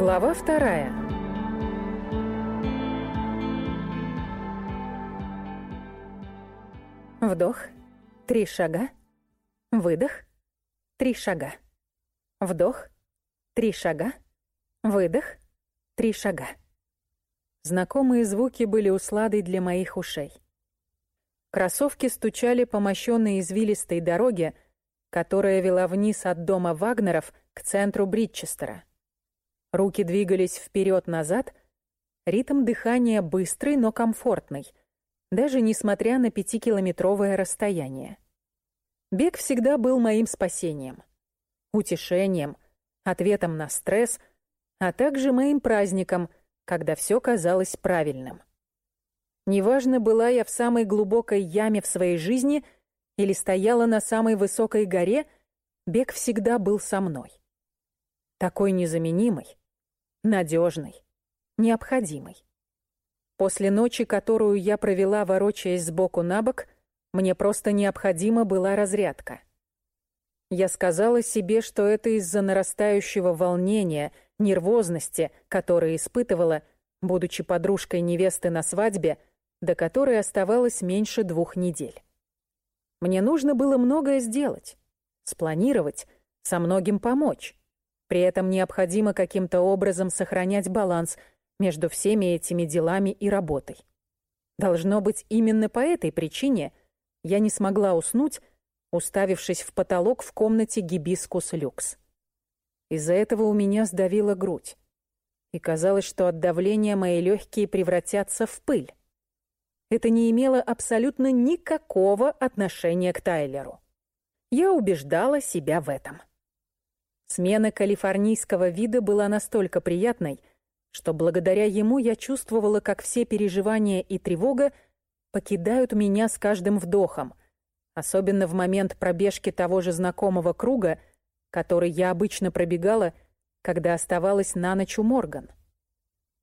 Глава вторая. Вдох. Три шага. Выдох. Три шага. Вдох. Три шага. Выдох. Три шага. Знакомые звуки были усладой для моих ушей. Кроссовки стучали по мощенной извилистой дороге, которая вела вниз от дома Вагнеров к центру Бритчестера. Руки двигались вперед-назад, ритм дыхания быстрый, но комфортный, даже несмотря на пятикилометровое расстояние. Бег всегда был моим спасением, утешением, ответом на стресс, а также моим праздником, когда все казалось правильным. Неважно, была я в самой глубокой яме в своей жизни или стояла на самой высокой горе, бег всегда был со мной. Такой незаменимый, надежный, необходимый. После ночи, которую я провела, ворочаясь сбоку на бок, мне просто необходима была разрядка. Я сказала себе, что это из-за нарастающего волнения, нервозности, которые испытывала, будучи подружкой невесты на свадьбе, до которой оставалось меньше двух недель. Мне нужно было многое сделать, спланировать, со многим помочь. При этом необходимо каким-то образом сохранять баланс между всеми этими делами и работой. Должно быть, именно по этой причине я не смогла уснуть, уставившись в потолок в комнате гибискус люкс. Из-за этого у меня сдавила грудь. И казалось, что от давления мои легкие превратятся в пыль. Это не имело абсолютно никакого отношения к Тайлеру. Я убеждала себя в этом. Смена калифорнийского вида была настолько приятной, что благодаря ему я чувствовала, как все переживания и тревога покидают меня с каждым вдохом, особенно в момент пробежки того же знакомого круга, который я обычно пробегала, когда оставалась на ночь у Морган.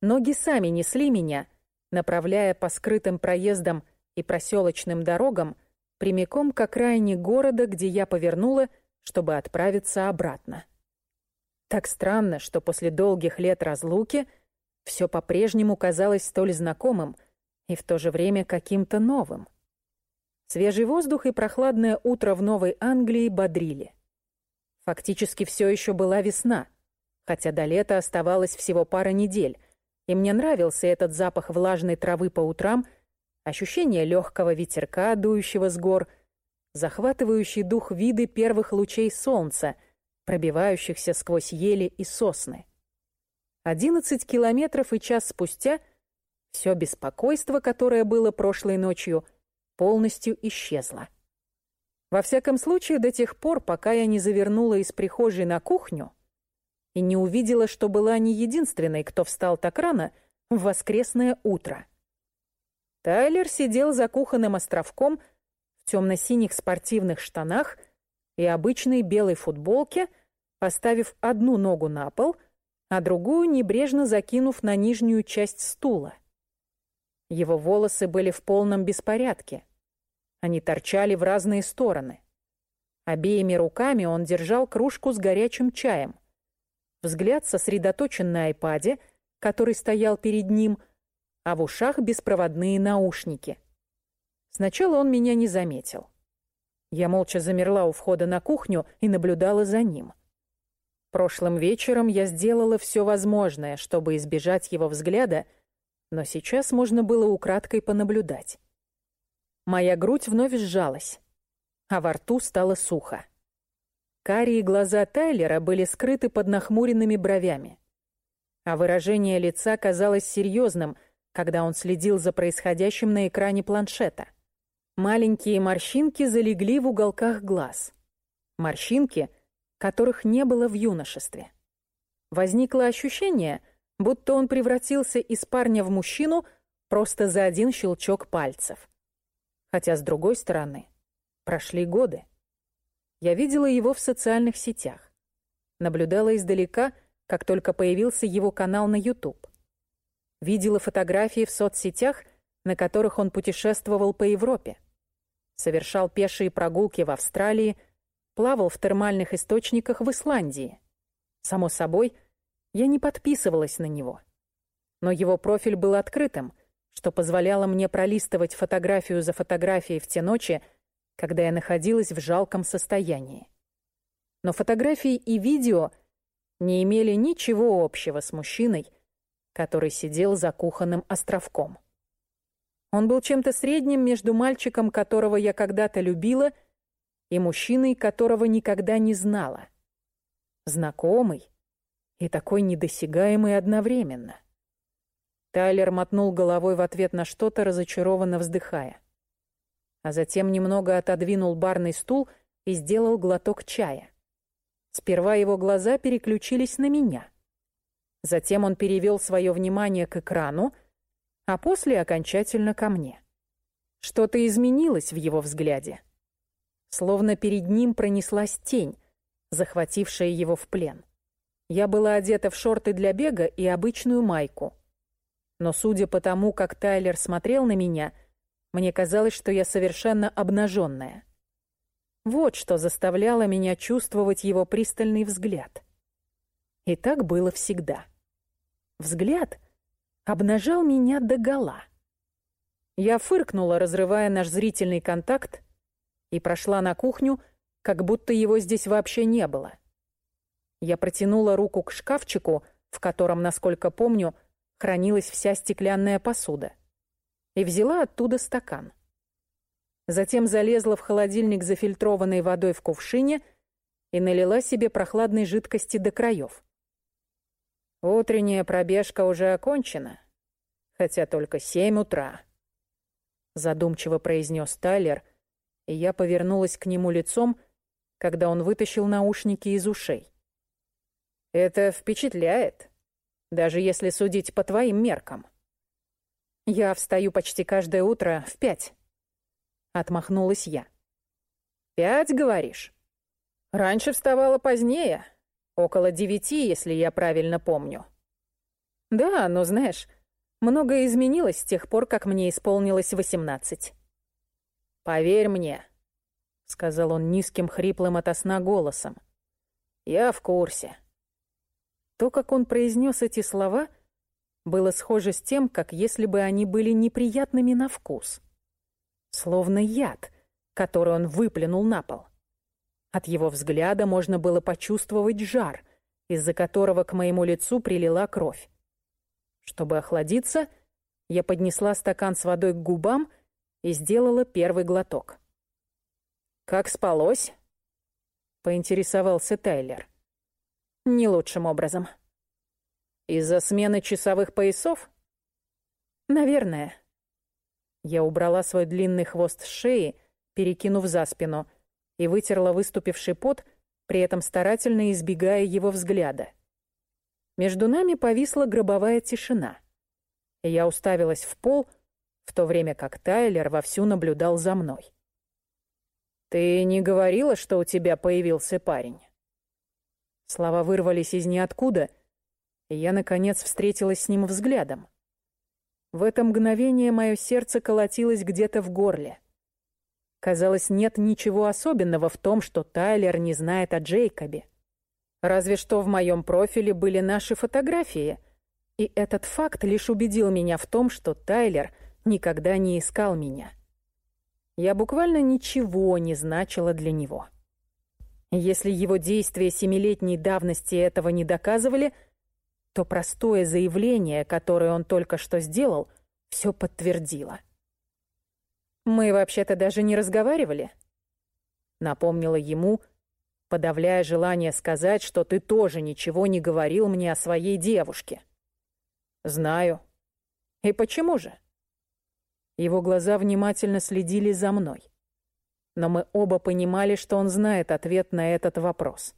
Ноги сами несли меня, направляя по скрытым проездам и проселочным дорогам прямиком к окраине города, где я повернула, чтобы отправиться обратно. Так странно, что после долгих лет разлуки все по-прежнему казалось столь знакомым и в то же время каким-то новым. Свежий воздух и прохладное утро в Новой Англии бодрили. Фактически все еще была весна, хотя до лета оставалось всего пара недель, и мне нравился этот запах влажной травы по утрам, ощущение легкого ветерка, дующего с гор, захватывающий дух виды первых лучей солнца — пробивающихся сквозь ели и сосны. Одиннадцать километров и час спустя все беспокойство, которое было прошлой ночью, полностью исчезло. Во всяком случае, до тех пор, пока я не завернула из прихожей на кухню и не увидела, что была не единственной, кто встал так рано в воскресное утро. Тайлер сидел за кухонным островком в темно-синих спортивных штанах и обычной белой футболке — поставив одну ногу на пол, а другую небрежно закинув на нижнюю часть стула. Его волосы были в полном беспорядке. Они торчали в разные стороны. Обеими руками он держал кружку с горячим чаем. Взгляд сосредоточен на айпаде, который стоял перед ним, а в ушах беспроводные наушники. Сначала он меня не заметил. Я молча замерла у входа на кухню и наблюдала за ним. Прошлым вечером я сделала все возможное, чтобы избежать его взгляда, но сейчас можно было украдкой понаблюдать. Моя грудь вновь сжалась, а во рту стало сухо. Карие глаза Тайлера были скрыты под нахмуренными бровями, а выражение лица казалось серьезным, когда он следил за происходящим на экране планшета. Маленькие морщинки залегли в уголках глаз. Морщинки — которых не было в юношестве. Возникло ощущение, будто он превратился из парня в мужчину просто за один щелчок пальцев. Хотя, с другой стороны, прошли годы. Я видела его в социальных сетях. Наблюдала издалека, как только появился его канал на YouTube. Видела фотографии в соцсетях, на которых он путешествовал по Европе. Совершал пешие прогулки в Австралии – плавал в термальных источниках в Исландии. Само собой, Я не подписывалась на него. Но его профиль был открытым, что позволяло мне пролистывать фотографию за фотографией в те ночи, когда я находилась в жалком состоянии. Но фотографии и видео не имели ничего общего с мужчиной, который сидел за кухонным островком. Он был чем-то средним между мальчиком, которого я когда-то любила, и мужчиной, которого никогда не знала. Знакомый и такой недосягаемый одновременно. Тайлер мотнул головой в ответ на что-то, разочарованно вздыхая. А затем немного отодвинул барный стул и сделал глоток чая. Сперва его глаза переключились на меня. Затем он перевел свое внимание к экрану, а после окончательно ко мне. Что-то изменилось в его взгляде. Словно перед ним пронеслась тень, захватившая его в плен. Я была одета в шорты для бега и обычную майку. Но судя по тому, как Тайлер смотрел на меня, мне казалось, что я совершенно обнаженная. Вот что заставляло меня чувствовать его пристальный взгляд. И так было всегда. Взгляд обнажал меня догола. Я фыркнула, разрывая наш зрительный контакт, и прошла на кухню, как будто его здесь вообще не было. Я протянула руку к шкафчику, в котором, насколько помню, хранилась вся стеклянная посуда, и взяла оттуда стакан. Затем залезла в холодильник за фильтрованной водой в кувшине и налила себе прохладной жидкости до краев. Утренняя пробежка уже окончена, хотя только семь утра. Задумчиво произнес Тайлер, и я повернулась к нему лицом, когда он вытащил наушники из ушей. Это впечатляет, даже если судить по твоим меркам. Я встаю почти каждое утро в пять. Отмахнулась я. Пять, говоришь? Раньше вставала позднее, Около девяти, если я правильно помню. Да, но знаешь, многое изменилось с тех пор, как мне исполнилось восемнадцать. Поверь мне, сказал он низким хриплым ото сна голосом. Я в курсе. То, как он произнес эти слова, было схоже с тем, как если бы они были неприятными на вкус. Словно яд, который он выплюнул на пол. От его взгляда можно было почувствовать жар, из-за которого к моему лицу прилила кровь. Чтобы охладиться, я поднесла стакан с водой к губам и сделала первый глоток. «Как спалось?» — поинтересовался Тайлер. «Не лучшим образом». «Из-за смены часовых поясов?» «Наверное». Я убрала свой длинный хвост с шеи, перекинув за спину — и вытерла выступивший пот, при этом старательно избегая его взгляда. Между нами повисла гробовая тишина. Я уставилась в пол, в то время как Тайлер вовсю наблюдал за мной. «Ты не говорила, что у тебя появился парень?» Слова вырвались из ниоткуда, и я, наконец, встретилась с ним взглядом. В это мгновение мое сердце колотилось где-то в горле — Казалось, нет ничего особенного в том, что Тайлер не знает о Джейкобе. Разве что в моем профиле были наши фотографии, и этот факт лишь убедил меня в том, что Тайлер никогда не искал меня. Я буквально ничего не значила для него. Если его действия семилетней давности этого не доказывали, то простое заявление, которое он только что сделал, все подтвердило. «Мы вообще-то даже не разговаривали», — напомнила ему, подавляя желание сказать, что ты тоже ничего не говорил мне о своей девушке. «Знаю. И почему же?» Его глаза внимательно следили за мной. Но мы оба понимали, что он знает ответ на этот вопрос.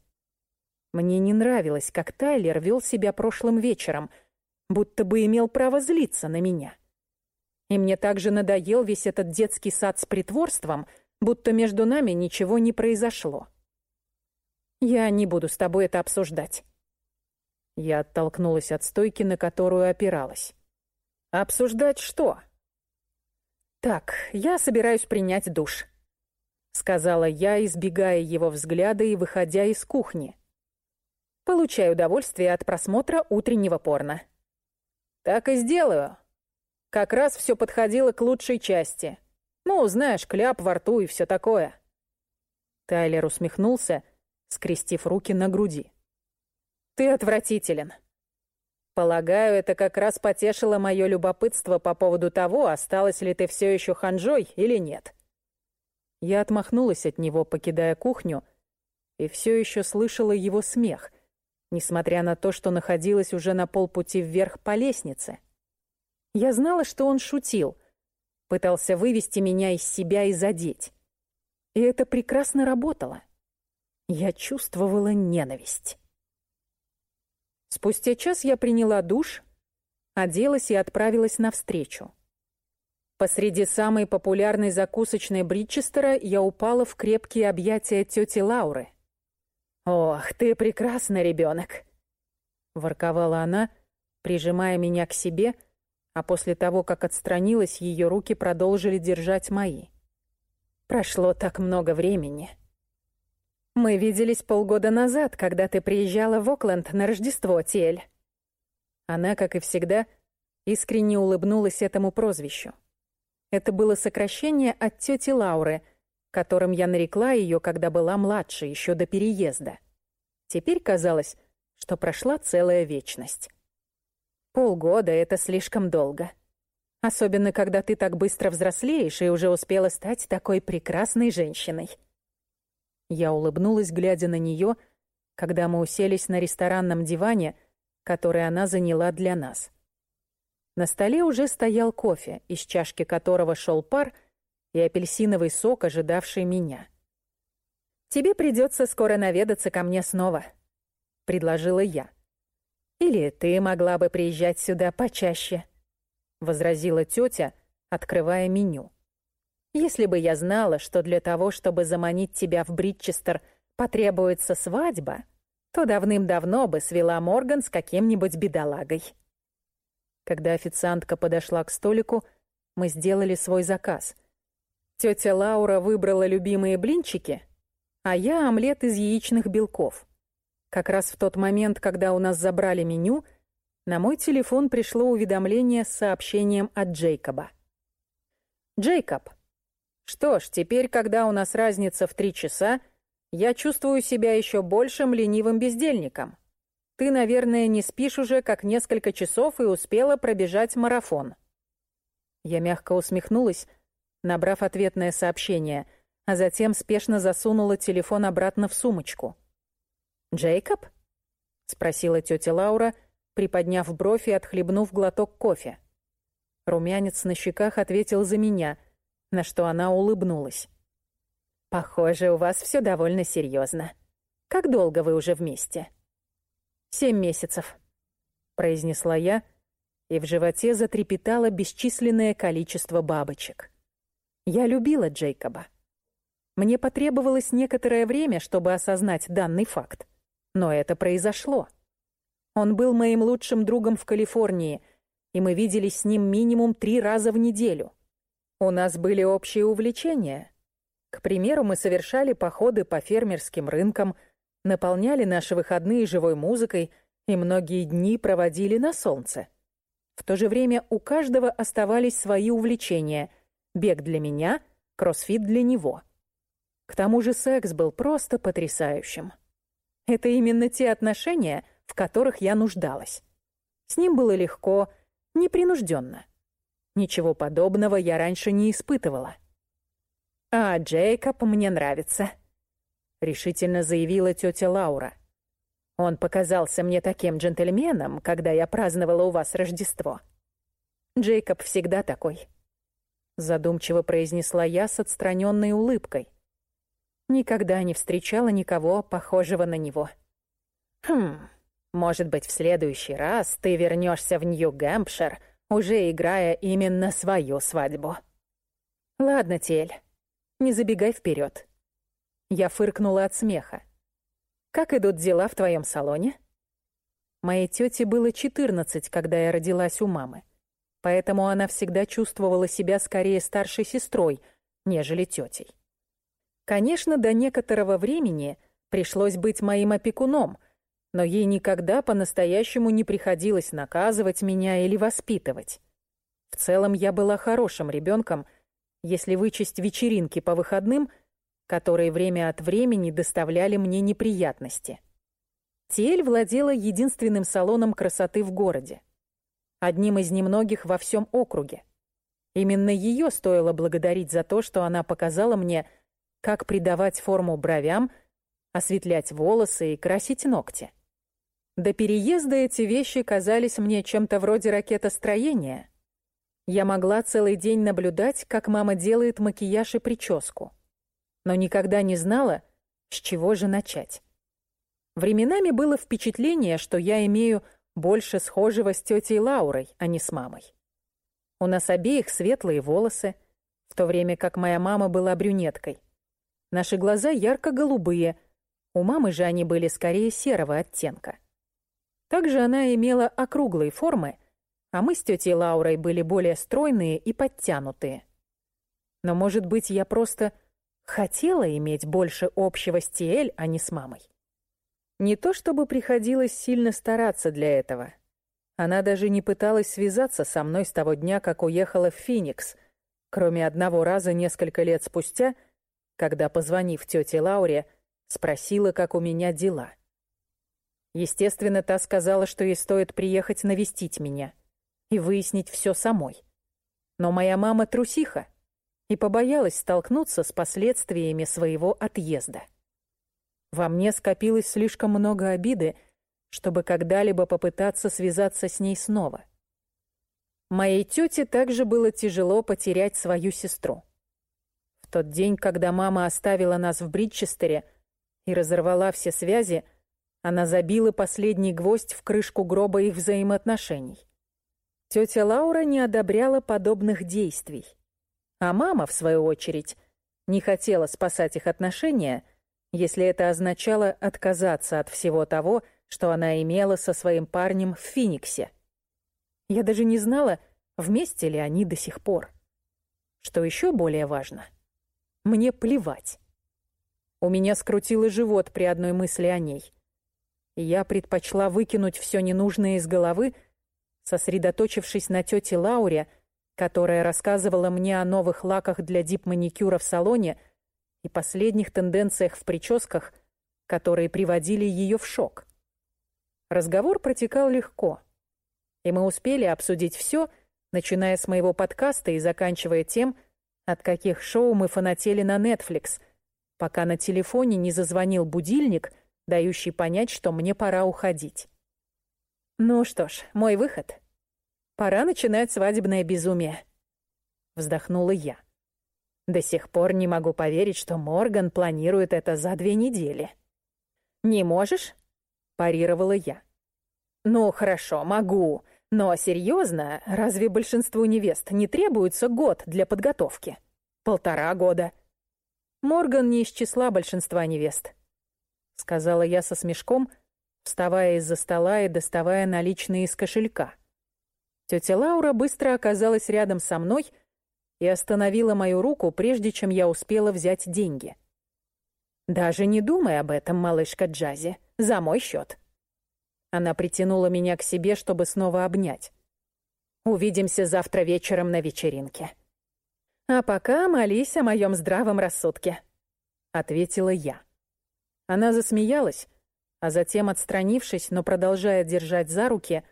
Мне не нравилось, как Тайлер вел себя прошлым вечером, будто бы имел право злиться на меня. И мне также надоел весь этот детский сад с притворством, будто между нами ничего не произошло. Я не буду с тобой это обсуждать. Я оттолкнулась от стойки, на которую опиралась. Обсуждать что? Так, я собираюсь принять душ, сказала я, избегая его взгляда и выходя из кухни. Получай удовольствие от просмотра утреннего порно. Так и сделаю. Как раз все подходило к лучшей части. Ну, знаешь, кляп во рту и все такое. Тайлер усмехнулся, скрестив руки на груди. Ты отвратителен. Полагаю, это как раз потешило мое любопытство по поводу того, осталась ли ты все еще ханжой или нет. Я отмахнулась от него, покидая кухню, и все еще слышала его смех, несмотря на то, что находилась уже на полпути вверх по лестнице. Я знала, что он шутил, пытался вывести меня из себя и задеть. И это прекрасно работало. Я чувствовала ненависть. Спустя час я приняла душ, оделась и отправилась навстречу. Посреди самой популярной закусочной Бритчестера я упала в крепкие объятия тети Лауры. «Ох, ты прекрасный ребенок!» — ворковала она, прижимая меня к себе, а после того, как отстранилась, ее руки продолжили держать мои. «Прошло так много времени». Мы виделись полгода назад, когда ты приезжала в Окленд на Рождество, Тель. Она, как и всегда, искренне улыбнулась этому прозвищу. Это было сокращение от тети Лауры, которым я нарекла ее, когда была младше, еще до переезда. Теперь казалось, что прошла целая вечность. Полгода — это слишком долго. Особенно, когда ты так быстро взрослеешь и уже успела стать такой прекрасной женщиной. Я улыбнулась, глядя на нее, когда мы уселись на ресторанном диване, который она заняла для нас. На столе уже стоял кофе, из чашки которого шел пар, и апельсиновый сок, ожидавший меня. «Тебе придется скоро наведаться ко мне снова», — предложила я. «Или ты могла бы приезжать сюда почаще», — возразила тетя, открывая меню. Если бы я знала, что для того, чтобы заманить тебя в Бритчестер, потребуется свадьба, то давным-давно бы свела Морган с каким-нибудь бедолагой. Когда официантка подошла к столику, мы сделали свой заказ. Тетя Лаура выбрала любимые блинчики, а я омлет из яичных белков. Как раз в тот момент, когда у нас забрали меню, на мой телефон пришло уведомление с сообщением от Джейкоба. «Джейкоб, что ж, теперь, когда у нас разница в три часа, я чувствую себя еще большим ленивым бездельником. Ты, наверное, не спишь уже как несколько часов и успела пробежать марафон. Я мягко усмехнулась, набрав ответное сообщение, а затем спешно засунула телефон обратно в сумочку. «Джейкоб?» — спросила тетя Лаура, приподняв бровь и отхлебнув глоток кофе. Румянец на щеках ответил за меня — на что она улыбнулась. «Похоже, у вас все довольно серьезно. Как долго вы уже вместе?» «Семь месяцев», — произнесла я, и в животе затрепетало бесчисленное количество бабочек. Я любила Джейкоба. Мне потребовалось некоторое время, чтобы осознать данный факт. Но это произошло. Он был моим лучшим другом в Калифорнии, и мы виделись с ним минимум три раза в неделю — у нас были общие увлечения. К примеру, мы совершали походы по фермерским рынкам, наполняли наши выходные живой музыкой и многие дни проводили на солнце. В то же время у каждого оставались свои увлечения. Бег для меня, кроссфит для него. К тому же секс был просто потрясающим. Это именно те отношения, в которых я нуждалась. С ним было легко, непринужденно. Ничего подобного я раньше не испытывала. «А Джейкоб мне нравится», — решительно заявила тетя Лаура. «Он показался мне таким джентльменом, когда я праздновала у вас Рождество». «Джейкоб всегда такой», — задумчиво произнесла я с отстраненной улыбкой. Никогда не встречала никого похожего на него. «Хм, может быть, в следующий раз ты вернешься в Нью-Гэмпшир», уже играя именно свою свадьбу. «Ладно, Тель, не забегай вперед. Я фыркнула от смеха. «Как идут дела в твоем салоне?» Моей тете было 14, когда я родилась у мамы, поэтому она всегда чувствовала себя скорее старшей сестрой, нежели тетей. Конечно, до некоторого времени пришлось быть моим опекуном, но ей никогда по-настоящему не приходилось наказывать меня или воспитывать. В целом я была хорошим ребенком, если вычесть вечеринки по выходным, которые время от времени доставляли мне неприятности. Тиэль владела единственным салоном красоты в городе. Одним из немногих во всем округе. Именно ее стоило благодарить за то, что она показала мне, как придавать форму бровям, осветлять волосы и красить ногти. До переезда эти вещи казались мне чем-то вроде ракетостроения. Я могла целый день наблюдать, как мама делает макияж и прическу. Но никогда не знала, с чего же начать. Временами было впечатление, что я имею больше схожего с тетей Лаурой, а не с мамой. У нас обеих светлые волосы, в то время как моя мама была брюнеткой. Наши глаза ярко-голубые, у мамы же они были скорее серого оттенка. Также она имела округлые формы, а мы с тетей Лаурой были более стройные и подтянутые. Но, может быть, я просто хотела иметь больше общего с Тиэль, а не с мамой. Не то чтобы приходилось сильно стараться для этого — она даже не пыталась связаться со мной с того дня, как уехала в Феникс, кроме одного раза несколько лет спустя, когда, позвонив тете Лауре, спросила, как у меня дела. Естественно, та сказала, что ей стоит приехать навестить меня и выяснить все самой. Но моя мама трусиха и побоялась столкнуться с последствиями своего отъезда. Во мне скопилось слишком много обиды, чтобы когда-либо попытаться связаться с ней снова. Моей тете также было тяжело потерять свою сестру. В тот день, когда мама оставила нас в Бриджестере и разорвала все связи, она забила последний гвоздь в крышку гроба их взаимоотношений. Тетя Лаура не одобряла подобных действий, а мама, в свою очередь, не хотела спасать их отношения, если это означало отказаться от всего того, что она имела со своим парнем в Финиксе. Я даже не знала, вместе ли они до сих пор. Что еще более важно, мне плевать. У меня скрутило живот при одной мысли о ней. Я предпочла выкинуть все ненужное из головы, сосредоточившись на тете Лауре, которая рассказывала мне о новых лаках для дип-маникюра в салоне и последних тенденциях в прическах, которые приводили ее в шок. Разговор протекал легко. И мы успели обсудить все, начиная с моего подкаста и заканчивая тем, от каких шоу мы фанатели на Netflix, пока на телефоне не зазвонил будильник, дающий понять, что мне пора уходить. Ну что ж, мой выход. Пора начинать свадебное безумие. Вздохнула я. До сих пор не могу поверить, что Морган планирует это за две недели. Не можешь? парировала я. «Ну, хорошо, могу. Но серьезно, разве большинству невест не требуется год для подготовки? Полтора года?» «Морган не из числа большинства невест», — сказала я со смешком, вставая из-за стола и доставая наличные из кошелька. Тетя Лаура быстро оказалась рядом со мной и остановила мою руку, прежде чем я успела взять деньги. «Даже не думай об этом, малышка Джази. За мой счет. Она притянула меня к себе, чтобы снова обнять. «Увидимся завтра вечером на вечеринке». «А пока молись о моем здравом рассудке», — ответила я. Она засмеялась, а затем, отстранившись, но продолжая держать за руки,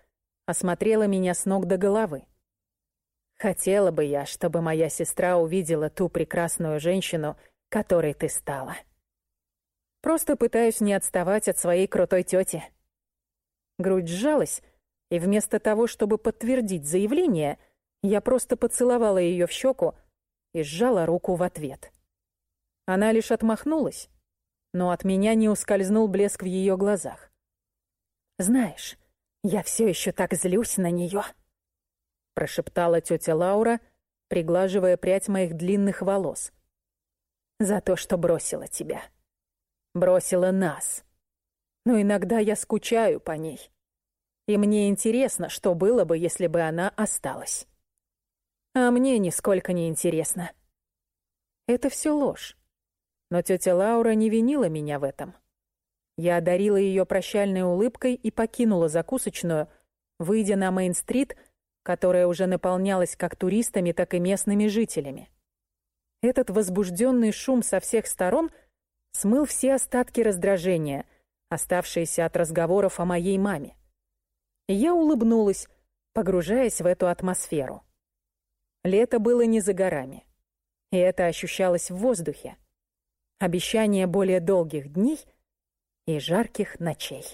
осмотрела меня с ног до головы. «Хотела бы я, чтобы моя сестра увидела ту прекрасную женщину, которой ты стала». Просто пытаюсь не отставать от своей крутой тети. Грудь сжалась, и вместо того, чтобы подтвердить заявление, я просто поцеловала ее в щеку и сжала руку в ответ. Она лишь отмахнулась, но от меня не ускользнул блеск в ее глазах. «Знаешь, я все еще так злюсь на нее», — прошептала тетя Лаура, приглаживая прядь моих длинных волос. «За то, что бросила тебя» бросила нас. Но иногда я скучаю по ней. И мне интересно, что было бы, если бы она осталась. А мне нисколько не интересно. Это все ложь. Но тетя Лаура не винила меня в этом. Я одарила ее прощальной улыбкой и покинула закусочную, выйдя на Мейн-стрит, которая уже наполнялась как туристами, так и местными жителями. Этот возбужденный шум со всех сторон смыл все остатки раздражения, оставшиеся от разговоров о моей маме. И я улыбнулась, погружаясь в эту атмосферу. Лето было не за горами, и это ощущалось в воздухе. Обещание более долгих дней и жарких ночей.